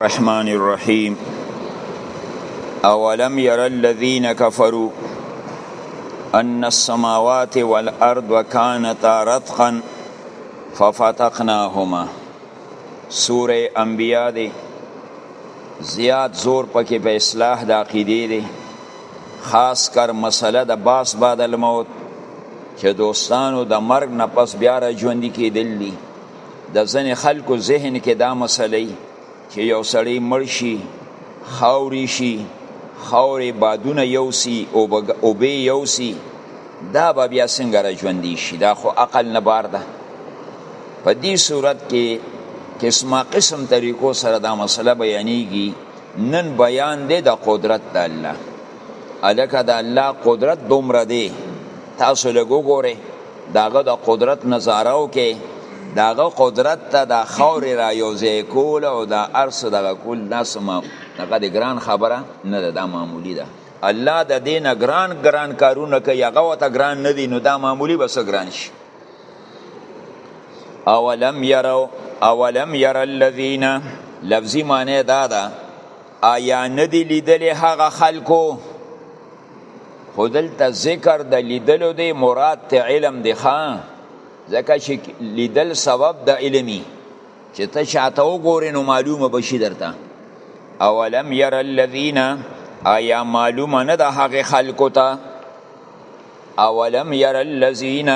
الرحمن الرحیم اولم ير الذين كفروا ان السماوات والارض كانتا رتقا ففتقناهما سوره انبیاء دی زیات زور پکې په اصلاح د عقیدې دی خاص کر مسله د باس بعد الموت چې دوستانو د مرګ نه پس بیا را ژوندي کېدل دي د ځنې خلکو ذهن کې دا مسلې چې یو سړی مړ شي خاورې شي خاورې بادونه یوسي او اوبه یوسي دا به بیا څنګه را ژوندي شي دا خو عقل نه بار ده په دې صورت کې قسمه قسم طریقو سره دا مسله بیانېږي نن بیان دی د قدرت د الله الکه د الله قدرت دومره دی تاسو لږ وګورئ داغه د قدرت نظاره وکي داغه قدرت ته دا خوري را یوځای کول او دا ارس دغه کول ناس ما دغه د ګران خبره نه ده دا معمولی ده الله د دین ګران ګران کارونه کوي هغه وته ګران نه دي نو دا معمولی بس ګران شي اولم يروا اولم ير الذين لفظي معنی دا ده آیا ندی لیدلی هغه خلکو خو دلته ذکر د لیدلو دی مراد ته علم دی ښه ځکه چې لیدل سبب د علمي چې ته چاته وګورې نو معلومه به شي درته اولم یر الذین آیا معلومه نه ده هغې خلکو ته اولم یر الذین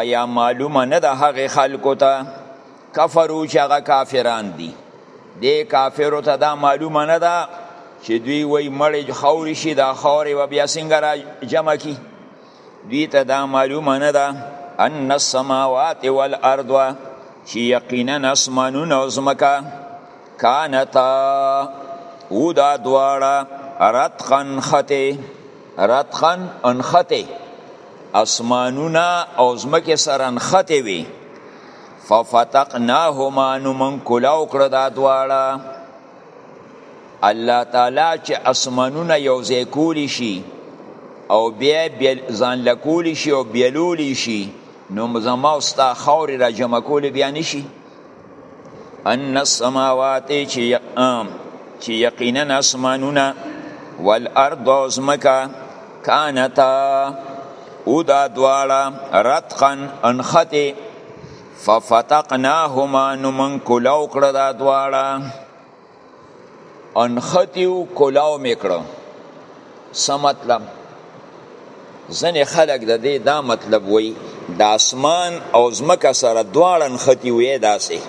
آیا معلومه نه ده هغې خلکو ته کفرو چې هغه کافران دي دې کافرو ته دا معلومه نه ده چې دوی وای مړې خوري شي دا خورې و بیا څنګه را جمع کی دوی ته دا معلومه نه ده ان السماوات والارض چې یقینا اسمانونه او زمکه کانتا او دا دواړه رتقن خطه رتقن انخطه اسمانونه او زمکه سره انخطه وي ففتقناهما نو من کلاو کړه دا دواړه الله تعالی چې اسمانونه یو ځای کولی شي او بیا ځان لکولی شي او بیلولی شي نو زما او ستا خاورې را جمع کولی بیا نشي ان السماوات چې چې یقینا اسمانونه والارض او ځمکه کانتا او دا دواړه رتقن انخته ففتقناهما نو من کلاو کړه دا دواړه انختیو کلاو میکړه څه مطلب ځنې خلک د دې دا مطلب وای د اسمان او ځمکه سره دواړه انختي وې داسې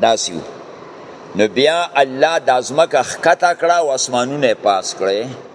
داسې نو بیا الله د ځمکه ښکته کړه او اسمانونه پاس کړي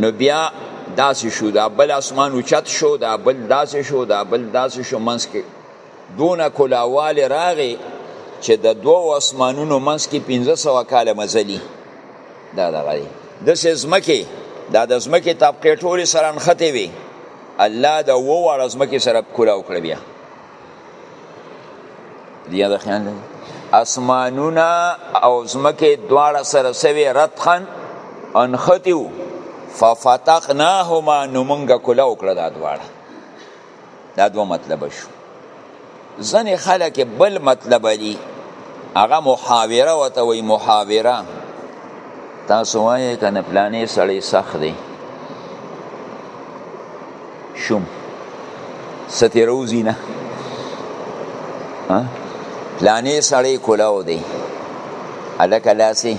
نو بیا داسې شو دا بل اسمان اوچت شو دا بل داسې شو دا بل داسې شو منځ کې دونه کلاواله راغې چې د دوو اسمانونو منځ کې 1500 کاله مزلي دا دغه دی د سزمکه دا د زمکه طبقه ټوله سره انخته وي الله د وو ورځمکه سره کولاو کړ بیا دیا د خیال دی اسمانونه او زمکه دواړه سره سوي رتخن انختیو ففتقناهما نو مونږه کله وکړه دا دواړه دا دوه مطلب شو ځنې خلک بل مطلب دي هغه محاوره وته وي محاوره تاسو وایې کنه پلانې سړی سخت دی شوم ستې روزي نه پلانې سړی کولاو دی هلکه داسې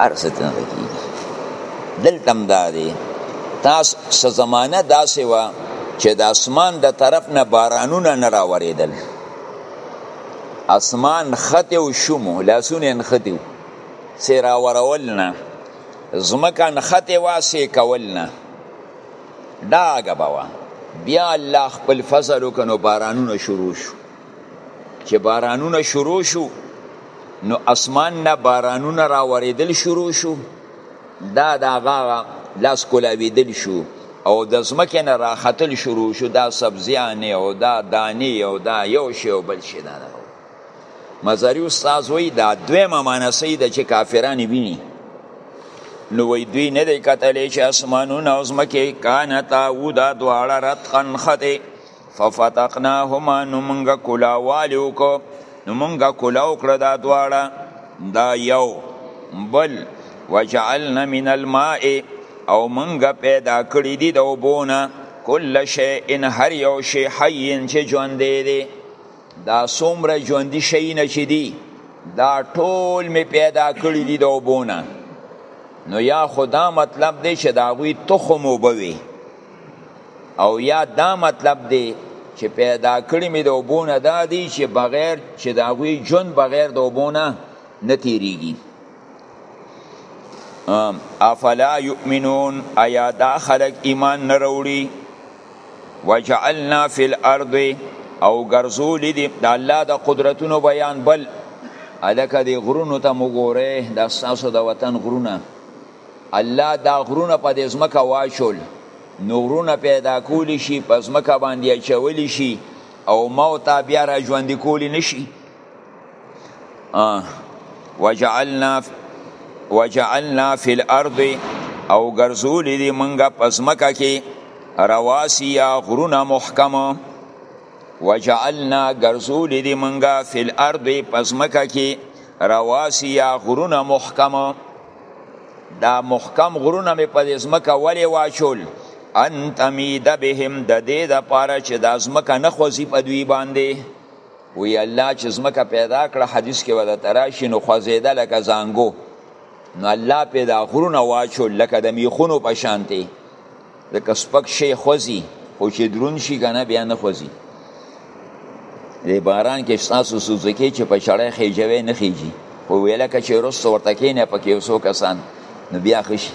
هر څه ته نه کېږي دلته هم دا دی تاسو څه زمانه داسې وه چې د اسمان د طرف نه بارانونه نه راورېدل اسمان خطې او شومو لاسونه یې نښتي وو څه راورول نه ځمکه نښتې وه څه یې کول نه ډاګه به وه بیا الله خپل فضل وکړ نو بارانونه شروع شو چې بارانونه شروع شو نو اسمان نه بارانونه را وریدل شروع شو دا د هغه لاس کولاویدل شو او د ځمکې نه راختل شروع شو دا سبزیانې او دا دانې او دا یو شی او بل شی دا نه مزاری استاد وی دا دویمه معنی صحیح ده چې کافرانی ویني نو وی دوی نه دی کتلی چې اسمانونه او ځمکې کانتا و دا دواړه رتقن ښه ففتقناهما نو مونږه کولاوالې وکړو نو مونږه کولا وکړه دا دواړه دا یو بل وجعلنا من الماء او مونږه پیدا کړی دي د اوبونه کل شی ان هر یو شی حی چې ژوندې دی دا څومره ژوندي شیونه چې دي دا ټول می پیدا کړی دي د اوبونه نو یا خدا مطلب دی چې دا غوی تخم وبوي او یا دا مطلب دی چې پیدا کړی می د اوبونه دا دی چې بغیر چې دا غوی جون بغیر د اوبونه نه تیریږي افلا یؤمنون ایا دا خلق ایمان نه وروړي وجعلنا فی الارض او ګرځول دي د الله د قدرتونو بیان بل الکه دی غرونو ته مګوره د ساسو د وطن غرونه الله دا غرونه په دې ځمکه واچول نو غرونه پیدا کولی شي په ځمکه باندې اچولی شي او موتا بیا را ژوندي کولی نشي وجعلنا وجعلنا فی الارض او ګرځولې دي مونږه پزمکه کې رواسیا غرونه محکم وجعلنا ګرځولې دي مونږه فی الارض پزمکه کې رواسیا غرونه محکم دا محکم غرونه مې په دې ځمکه ولې واچول ان تمید بهم د دې د پاره چې د ځمکه نه خوځي په دوی باندې وی الله چې زمکه پیدا کړه حدیث کې ودا تراشی نو خوځیده لکه زنګو نو الله پیدا غرونه واچو لکه د میخونو په شانتي لکه سپک شي خوځي او چې درون شي کنه بیا نه خوځي د باران کې تاسو سوزکی چې په چړې خېجوي نه خېجي او ویلکه چې رس ورته کینه پکې وسو کسان نو بیا خشي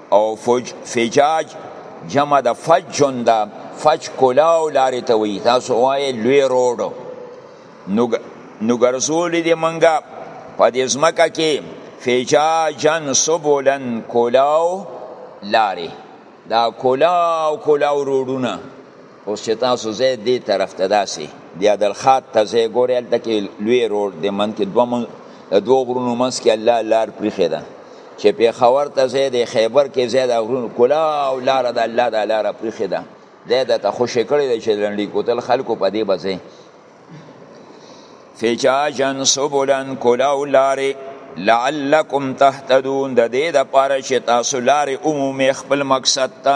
او فج فجاج جمع د فجون دا فج کلاو لارې ته وي تاسو وایې لوی روډ نو نو ګرځولې دي منګه په دې ځمکه کې فجاجن سبولن کولاو لارې دا کولاو کولاو روډونه اوس چې تاسو زه دې طرف ته داسې بیا د الخات ته زه ګورې هلته کې لوی روډ دی من کې دوه من د دوه غرونو منځ کې الله لار پریښې ده چې پېښور ته زه د خیبر کې زه د غرونو کلا او لاره د الله د لاره پریښې ده زه د ته خوشې کړی دی چې لنډي کوتل خلکو په دې بځې فجاجن سبولن کلا او لارې لعلکم تهتدون د دې د پاره چې تاسو لارې عمومي خپل مقصد ته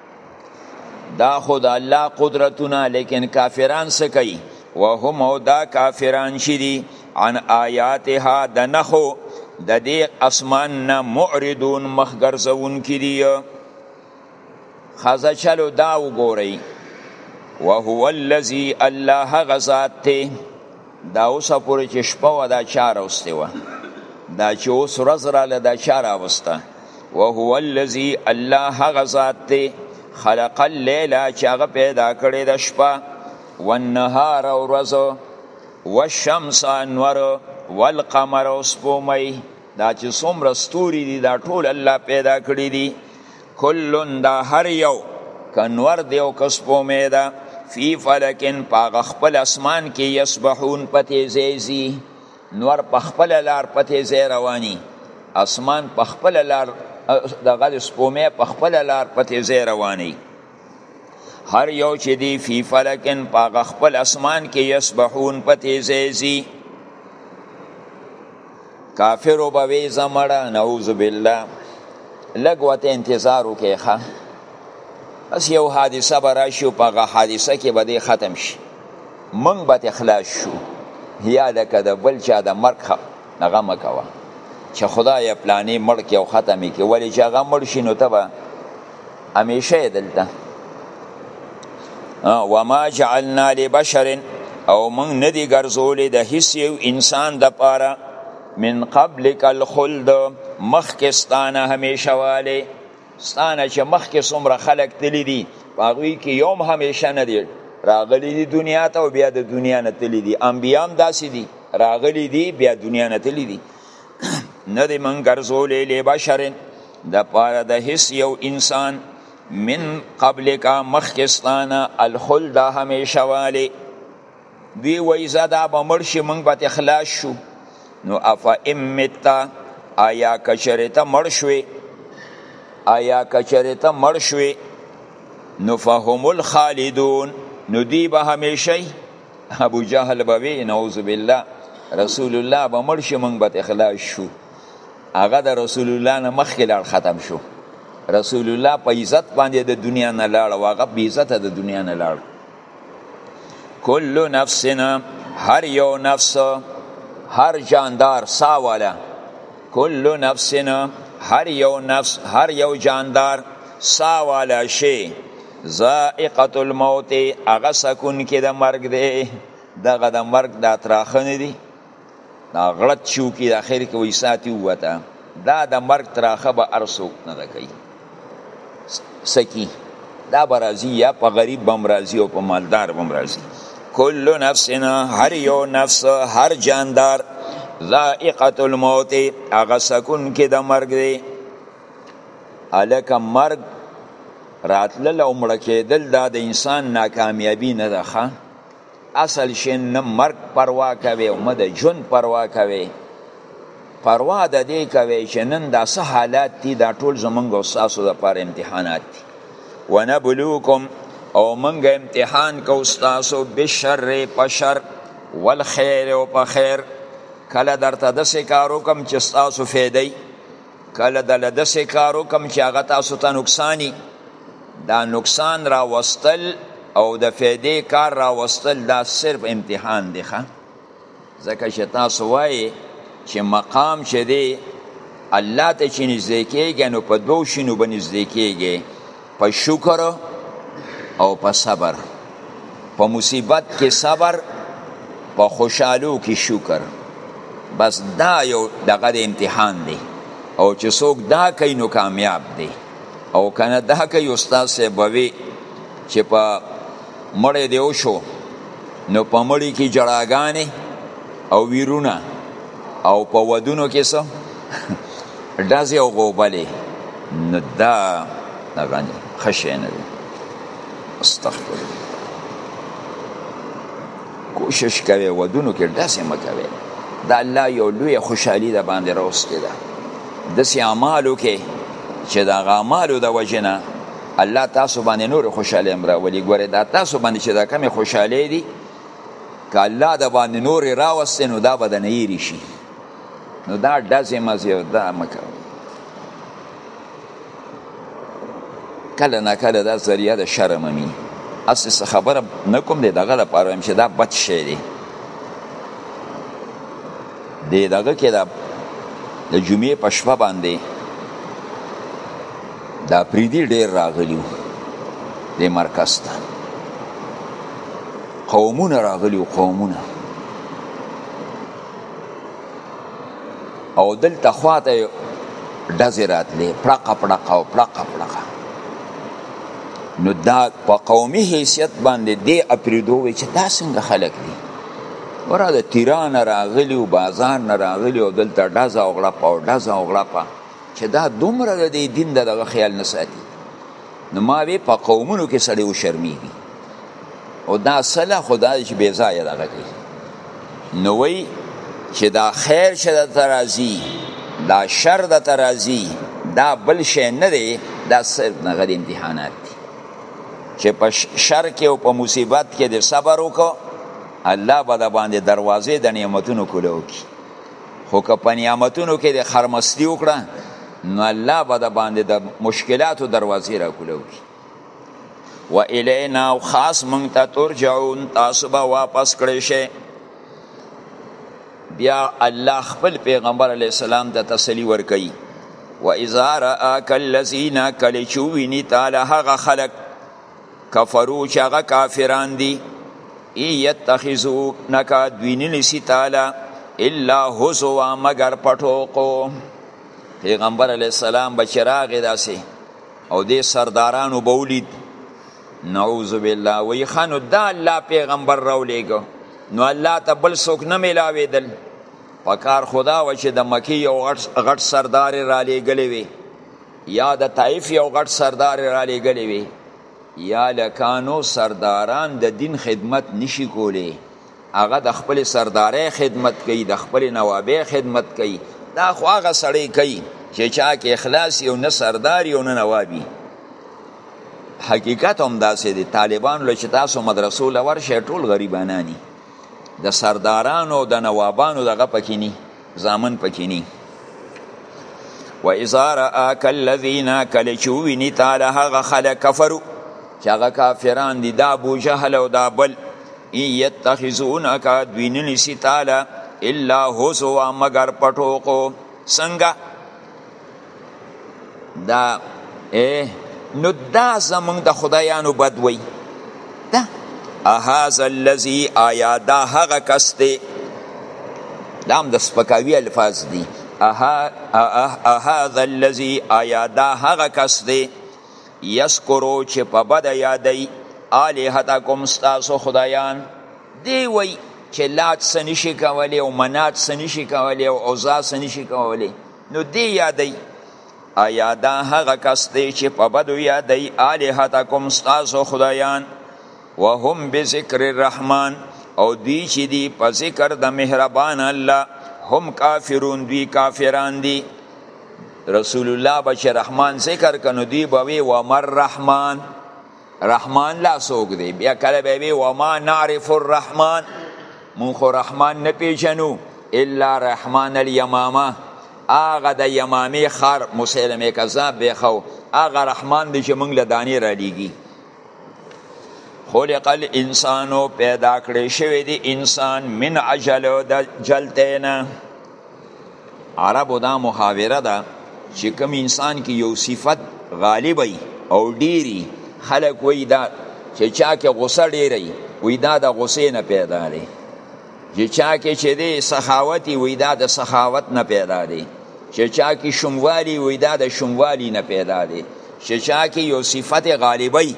دا خود الله قدرتونه لیکن کافران سکی وهم او دا کافران چی دی عن آیاتها د نخو د دې اسمان نه معرضون مخګرځون کړي خزه چلو دا وګورئ وهو الذي الله غزاد ته دا اوسه پورې چې شپه وه دا چا راوستې وه دا چې اوس ورځ راله دا چا راوسته وهو الذي الله هغه ذات دی خلق الليل چې هغه پیدا کړی د شپه والنهار او ورځ والشمس انور والقمر او سپومۍ دا چې څومره ستوري دي دا ټول الله پیدا کړی دي کلن دا هر یو کنور دی او کس پومې ده فی فلکن پاغ خپل اسمان کې یسبحون په تیزی زی نور په خپل لار په تیزی رواني اسمان په خپل لار د غل سپومې په خپل لار په تیزی رواني هر یو چې دی فی فلکن پاغه خپل اسمان کې یسبحون په تیزه زی کافر وبوي زمړه نعوذ بالله لګوته انتظار وکي ښا بس یو حادثه به راشي په هغه حادثه کې به دی ختم شي موږ به اخلاص شو یا لکه د بل چا د مرګ هغه مه کوه چې خدای پلانې مړ کې او ختمې کې ولې چې هغه مړ شي نو ته به همیشه دلته وما جعلنا لبشر او موږ نه دی ګرځولې د هیڅ یو انسان د پاره من قبلک الخلد مخکستانه همیشه والی ستانه چې مخکې څومره خلک تللی دي په هغوی کې یو هم همیشه نه دی راغلی دی دنیا ته او بیا د دنیا نه تللی دي انبیا هم داسې دي راغلی دي بیا دنیا نه تللی دي نه دی موږ ګرځولې لبشر د پاره د هیڅ یو انسان من قبل کا مخکستانه الخلد همیشه والی دی وای زدا به مرشي مونږ به خلاص شو نو افا امتا آیا کچرته مرشوي آیا کچرته مرشوي نو فهم الخالدون نو دی به همیشه ابو جهل به وی نعوذ بالله رسول الله به مرشي مونږ به خلاص شو هغه د رسول الله نه مخکې لاړ ختم شو رسول الله په عزت باندې د دنیا نه لاړ او هغه په عزت د دنیا نه لاړ کل نفسنا هر یو نفس هر جاندار ساواله کل نفسنا هر یو نفس هر یو جاندار ساواله شي زائقه الموت هغه سکون کې د مرګ دی دغه د مرګ د اتراخنه دی دا غړت چې وکړي د اخر کې وایي ساه ترې ووته دا د مرګ تراخه به هر څوک نه ده کوي څه کي دا به راځي یا په غریب به هم راځي او په مالدار به هم راځي کل نفس هر یو نفس هر جاندار ذائقه الموت هغه سکون کې د مرګ دی الکه مرګ راتلل او مړ کېدل دا د انسان ناکامیابي نه ده ښه اصل شي نه مرګ پروا کوي او نه د ژوند پروا کوي پروا د دې کوي چې نن دا څه حالات دي دا ټول زمونږ او ستاسو لپاره امتحانات دي ونبلوکم او مونږ امتحان کو ستاسو بشر په شر والخیر او په خیر کله درته داسې کار وکم چې ستاسو فیدی کله د لدسې کار وکم چې هغه تاسو ته نقصانی دا نقصان را وستل او د فیدې کار را وستل دا صرف امتحان دی ښه ځکه چې تاسو وایې چې مقام چې دی الله ته چې نږدې کېږي نو په دوو شینو به نږدې کېږي په شکر او په صبر په مصیبت کې صبر په خوشحالو کې شکر بس دا یو دغه امتحان دی او چې څوک دا کوي نو کامیاب دی او کنه دا کوي استاد صاحب وي چې په مړی دی وشو نو په مړی کې جړاګانې او ویرونه او په ودونو کې څه ډزې او غوبلې نو دا هغه نه ښه شی نه دی استغفر کوشش کوي ودونو کې ډزې مه کوئ د الله یو لوی خوشحالي د باندې راوستې ده داسې اعمالو کې چې د هغه اعمالو د وجې نه الله تاسو باندې نور خوشاله امر ولي ګوره دا تاسو باندې چې دا کمی خوشاله دي که الله د باندې نور راوستې نو دا به د نه شي نو دا ډزې مزې او دا مکه کله نه کله دا ذریعه د شرم مي اساس خبره نه کوم دی دغه لپاره هم چې دا بد شی دی دی دغه کې دا د جمعې په شپه باندې دا پریدي ډیر راغلی وو د مرکز ته قومونه راغلی وو قومونه او دلته خواته ډزې راتلې پړقه پړقه او پړقه پړقه نو دا په قومي حیثیت باندې دې اپریدو وی چې دا څنګه خلک دي ورا د تیران راغلی او بازار نه راغلی او دلته ډزه او غړپه او ډزه او غړپه چې دا دومره د دې دین د دغه خیال نه ساتي نو ما وی په قومونو کې سړی و شرمېږي او دا سله خدای چې بې ځایه دغه کوي نو وی چې دا خیر شه د ترازی دا شر د ترازی دا بل شی نه دی دا صرف دغه امتحانات دي چې په شر کې او په مصیبت کې د صبر وکړو الله به د باندې دروازې د نعمتونو کولو کی خو که په نعمتونو کې د خرمستی وکړه نو الله به د باندې د مشکلاتو دروازې را کولاو کی و الینا او خاص مونږ ته ترجعون تاسو به واپس کړئ شئ بیا الله خپل پیغمبر علی السلام ته تسلی ورکړي و اذا راک الذین کلچوینی تعالی هغه خلق کفرو چې هغه کافران دي یتخذونک دوی نه نیسي تعالی الا هزوا مگر پټوقو پیغمبر علی السلام به چراغ داسي او دې سردارانو بولید نعوذ بالله وی خانو دا الله پیغمبر راولېګو نو الله ته بل څوک نه ملاوېدل پکار خدا و چې د مکی یو غټ سردار را لېګلې وي یا د طایف یو غټ سردار را لېږلی وي یا لکانو سرداران د دین خدمت نشي کولی هغه د خپل سردارې خدمت کوي د خپل نوابې خدمت کوي دا خو هغه سړی کوي چې چا کې اخلاص یو نه سردار یو نه نوابي حقیقت هم داسې دی طالبان له چې تاسو مدرسو لور شي ټول غریبانانی د سردارانو د نوابانو دغه پکې نه زامن پکې ني و اذا راك الذين کله چې ویني تعالی هغه خلک کفرو چې هغه کافران دي دا ابو جهل او دا بل یتخذونک دوی ننسی تعالی الا هزوا مگر پټوقو څنګه دا نو دا زمونږ د خدایانو بد وي دا اهاز الذي آیا دا هغه کس دی دا هم د سپکاوي الفاظ دي اهاذا الذي آیا دا هغه کس دی یسکرو چې په بد یادی الهتکم ستاسو خدایان دی وی چې لات سنشي کولی او منات سنشي کولی او عزا سنشي کولی نو دی یادی ایا دا هغه کس دی چې په بدو یادی الہتکم استاسو خدایان وهم بذکر الرحمن او دی چې دی په ذکر د مهربان الله هم کافرون دی کافران دی رسول الله بچ رحمان ذکر کنو دی بوی و مر رحمان رحمان لا سوګ دی بیا کله به وی و ما نعرف الرحمن مون خو رحمان نه پیژنو الا رحمان الیمامه اغه د یمامه خر مسلمه کذاب به خو اغه رحمان دی چې مونږ له دانی را لیږي خلق الانسانو پیدا کړی شوی دی انسان من عجلو د جلتینا عربو دا محاوره ده چې کوم انسان کې یو صفت غالب او ډیری خلک وای دا چې چا کې غوسه ډیری وای دا د غوسې نه پیدا دی چې چا کې چې دی سخاوتي وای دا د سخاوت نه پیدا دی چې چا کې شموالی وای دا د شموالی نه پیدا دی چې چا کې یو صفت غالبی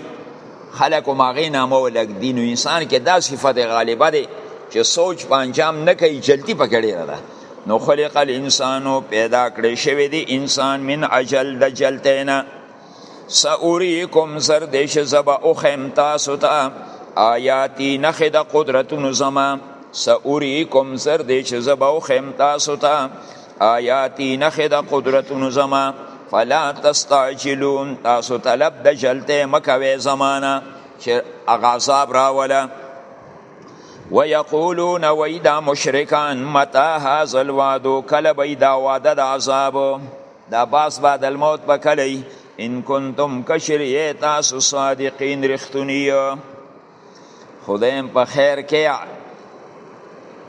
خلک هم هغې نامه ولګ دي نو انسان کې دا صفت غالبه دی چې سوچ په انجام نه کوي جلدی پکې ډېره ده نو خلق الانسانو پیدا کړی شوی دی انسان من عجل د جلتینا سأوریکم زر دیش زبا اخیم تاسو تا آیاتی نخی د قدرتونو زما سأوریکم زر دیش زبا اخیم تاسو تا آیاتی نخې د قدرتونو زما فلا تستعجلون تاسو طلب د جلته مکوي زمانہ چې عذاب راولا ويقولون ويدا مشرکان متا هاذا الوعد کله بيدا وعده د عذاب دا باس بعد الموت بکلی ان کنتم کشریه تاسو صادقین رښتونی خدایم په خیر کې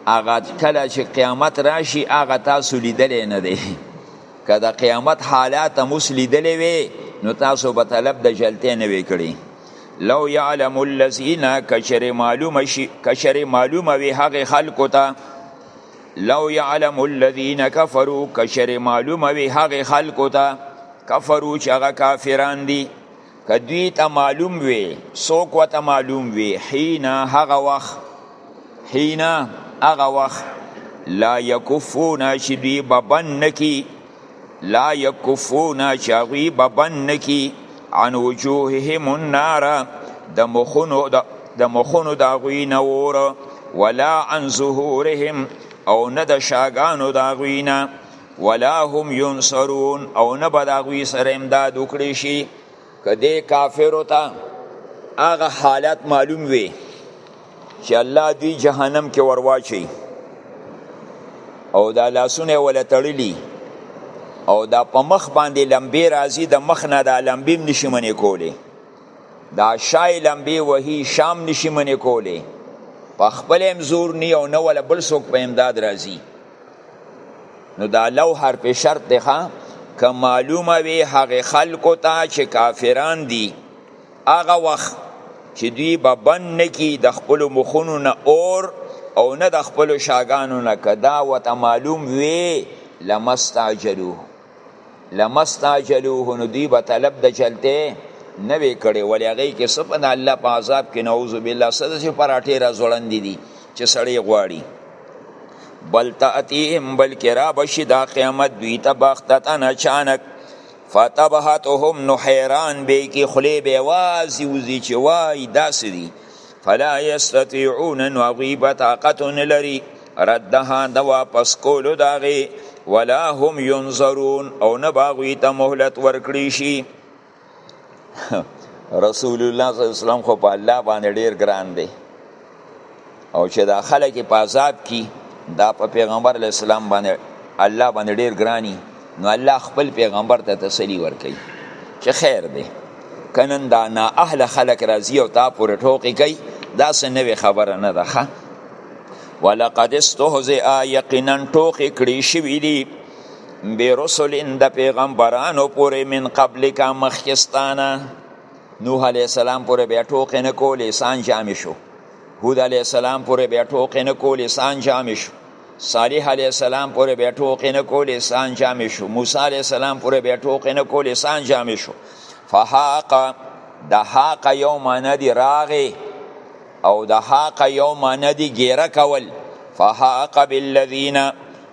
هغه کله چې قیامت راشي هغه تاسو لیدلې نه دی که د قیامت حالات موس لیدلې وي نو تاسو به طلب د جلتې نه وی کړی لو یعلم الذین کشر معلوم شي کشر معلوم وی هغه خلکو ته لو یعلم الذین کفروا کشر معلوم وی هغه خلکو ته کفرو چې هغه کافران دي که دوی ته معلوم وي څوک وته معلوم وي حين هغه وخت حين هغه وخت لا يكفون چې دوی ببن نکی لا يكفون چې هغوی ببن نکی عن وجوههم النار د مخونو د مخونو د هغوی نه اور ولا عن ظهورهم او نه د شاګانو د هغوی نه ولا هم ينصرون او نه به د هغوی سره امداد وکړي شي که دې کافرو ته هغه حالت معلوم وي چې الله دوی جهنم کې ورواچي او دا لاسونه ولا تړلي او دا په مخ باندې لمبې راځي د مخ نه دا لمبې نشي منې کولی دا شای لمبې وهي شام نشي منې کولی په خپل هم زور نی او نه ولا بل څوک په امداد راځي نو دا لو حرف شرط دی ښه که معلومه وي هغه خلکو ته چې کافران دي هغه وخت چې دوی به بند نه کي د خپلو مخونو نه اور او نه د خپلو شاګانو نه که دا ورته معلوم وي لمستعجلوه لمستعجلوه نو دوی به طلب د چلته نه وی کړي ولې هغه کې سپن الله په عذاب کې نعوذ بالله صد چې پراټې را زړند دي چې سړی غواړي بل تاتيهم بل کرا بشي دا قیامت دوی ته بختتن اچانک فتبهتهم نو حیران به کې خلی به وازي وزي چې وای داسې دي فلا یستطيعون نو هغوی به طاقت نه لري ردها د واپس کولو د هغې ولا هم ینظرون او نه به هغوی ته مهلت ورکړی شي رسول الله صلی الله علیه وسلم خو په الله باندې ډیر ګران دی او چې دا خلک په عذاب کې دا په پیغمبر اسلام باندې الله باندې ډیر ګرانی نو الله خپل پیغمبر ته تسلی ورکړي چې خیر دی کنن دا نا اهل خلق راځي او تا پورې ټوکی کوي دا څه نوې خبره نه ده ښه ولقد استهزئ یقینا ټوکی کړی شوی دی برسل د پیغمبرانو پورې من قبل کا مخکستانه نوح علیه السلام پورې بیا ټوکی نه کولې سان جامې شو هود علیه السلام پورې بیا ټوکی نه کولې سان جامې شو صالح علیه السلام پورې بیا ټوقې نه کولې سان جامې شو موسی علیه السلام پورې بیا ټوقې نه کولې سان جامې شو فحاق د حاق یو معنی دی راغې او د حاق یو معنی دی ګیره کول فحاق بالذین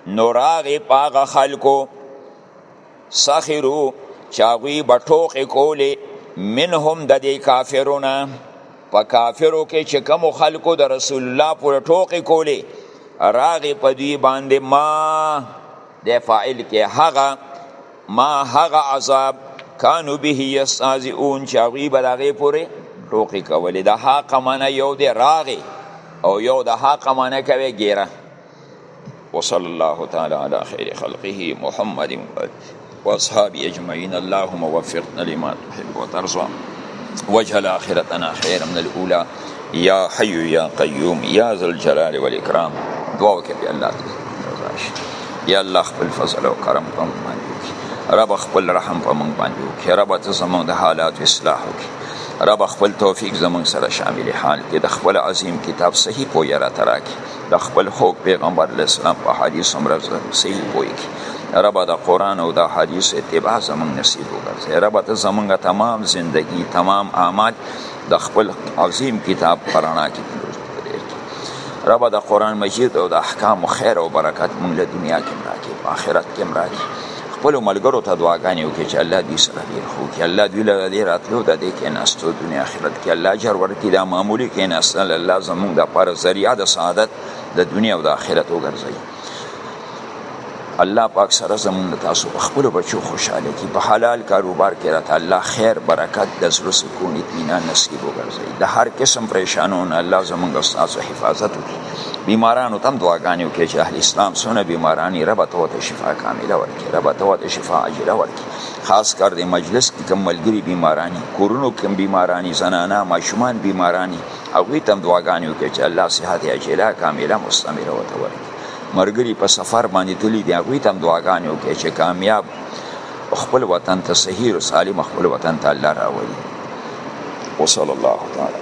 نو راغې پاغه خلکو سخرو چې هغوی به ټوقې کولې منهم د دې کافرونه په کافرو کې چې کوم خلکو د رسول الله پر ټوقې کولې راغې په دوی باندې ما د فاعل کې هغه ما هغه عذاب کانو به یستازئون چې هغوی به د هغې پورې ټوقې کولې د حق معنی یو دی راغې او یو د حق معنی کوي ګیره وصلی الله تعالی علی خیر خلقه محمد و اصحاب اجمعین اللهم وفقنا لما تحب وترضى واجعل اخرتنا خيرا من الاولى یا حی یا قیوم یا ذل الجلال والاکرام دعا وکړه الله دې یا الله خپل فضل او کرم په موږ باندې رب خپل رحم په موږ باندې وکړي رب ته زموږ د حالات اصلاح وکړي رب خپل توفیق زموږ سره شامل حال کې د خپل عظیم کتاب صحیح پوهه را تراکي د خپل خوږ پیغمبر اسلام په حدیث هم رز صحیح وای کی رب د قران او د حدیث اتباع زمون نصیب وګرځي رب ته زمونږ تمام زندگی تمام اعمال د خپل عظیم کتاب پرانا کې رب د قران مجید او د احکام خیر او برکت مونږ له دنیا کې راکې آخرت کې راکې خپل ملګرو ته دعاګانې وکړي چې الله دوی سره ډیر خو کې الله دوی له دې راتلو د دې کې ناستو دنیا آخرت کې الله اجر ورکړي دا معمولی کې ناستل الله زموږ د پر ذریعہ د سعادت د دنیا او د آخرت وګرځي الله پاک سره زموږ تاسو خپل بچو خوشاله کی په حلال کاروبار کې راته الله خیر برکت د زړه سکون اطمینان نصیب وګرځي د هر قسم پریشانونو الله زموږ استاد حفاظت وکړي بیمارانو تم دعاګانې وکړي چې اهل اسلام سونه بیمارانی رب ته وته شفا کامله ورکړي رب ته وته شفا عاجله ورکړي خاص کر د مجلس کې کوم ملګری بیمارانی کورونو کې بیمارانی زنانه ماشومان بیمارانی او وی تم دعاګانې وکړي چې الله صحت عاجله کامله مستمره وته ورکړي مرګری په سفر باندې تللی دی هغه تم دعاګانې وکړي چې کامیاب خپل وطن ته صحیح او سالم خپل وطن ته الله راوړي وصلی الله تعالی